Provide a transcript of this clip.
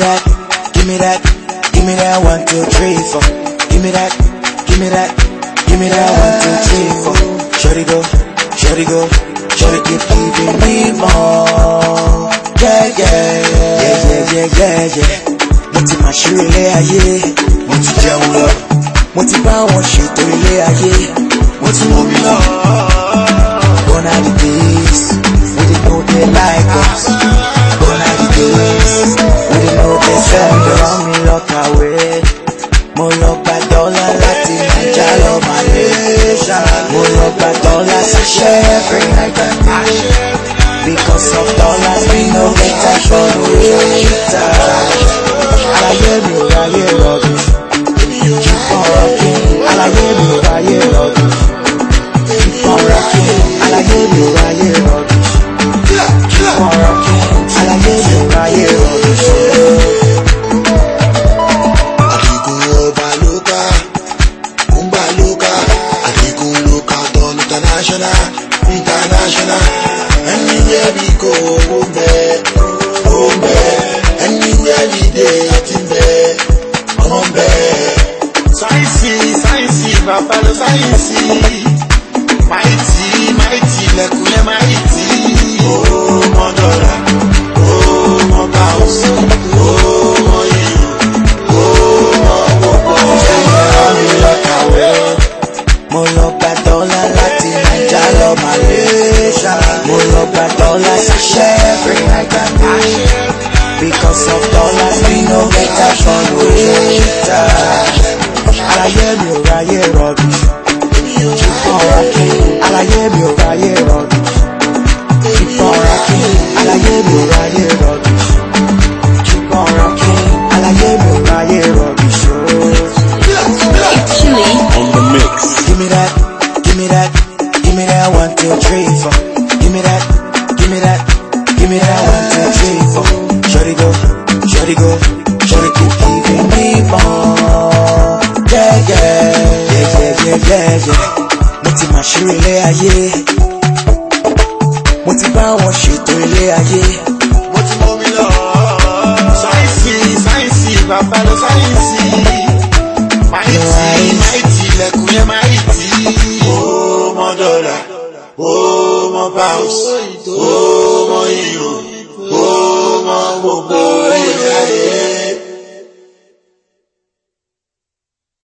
that, give me that, give me that one, two, three, four. Give me that, give me that, give me that one, two, three, four. Shorty go, shorty go, shorty keep giving me more. Yeah, yeah, yeah, yeah, yeah, yeah, yeah. Mo ti máa ṣeré ilé ayé, mo ti jẹun lọ. Mo ti bá wọn ṣètò ilé ayé, mo ti mú mi lọ. Gone are the days, we dey know they like us. Lọ gba dọ́là láti Naija lọ Malaysia. Mo lọ gba dọ́là ṣaṣẹ́ every night and day. Because of dollars, we no get time for no. International, international. Anywhere we go, ó ń. Anywhere we dey, ó ti ń bẹ, ọmọ ń bẹ. Sáyẹ́nsì, sáyẹ́nsì, bàbá lọ sáyẹ́nsì. Máìtì. Mi ò ráyè mi ò ráyè mi ò ráyè mi ò ráyè. Oh. On the mix. Give me that, give me that, give me that one, two, three, four. Give me that, give me that, give me that one, two, three, four. Shorty go, shorty go, shorty keep ìbọn. Yẹ́yẹ́ yẹ́yẹ́yẹ́yẹ́ mo ti mà ṣírí ilé ayé.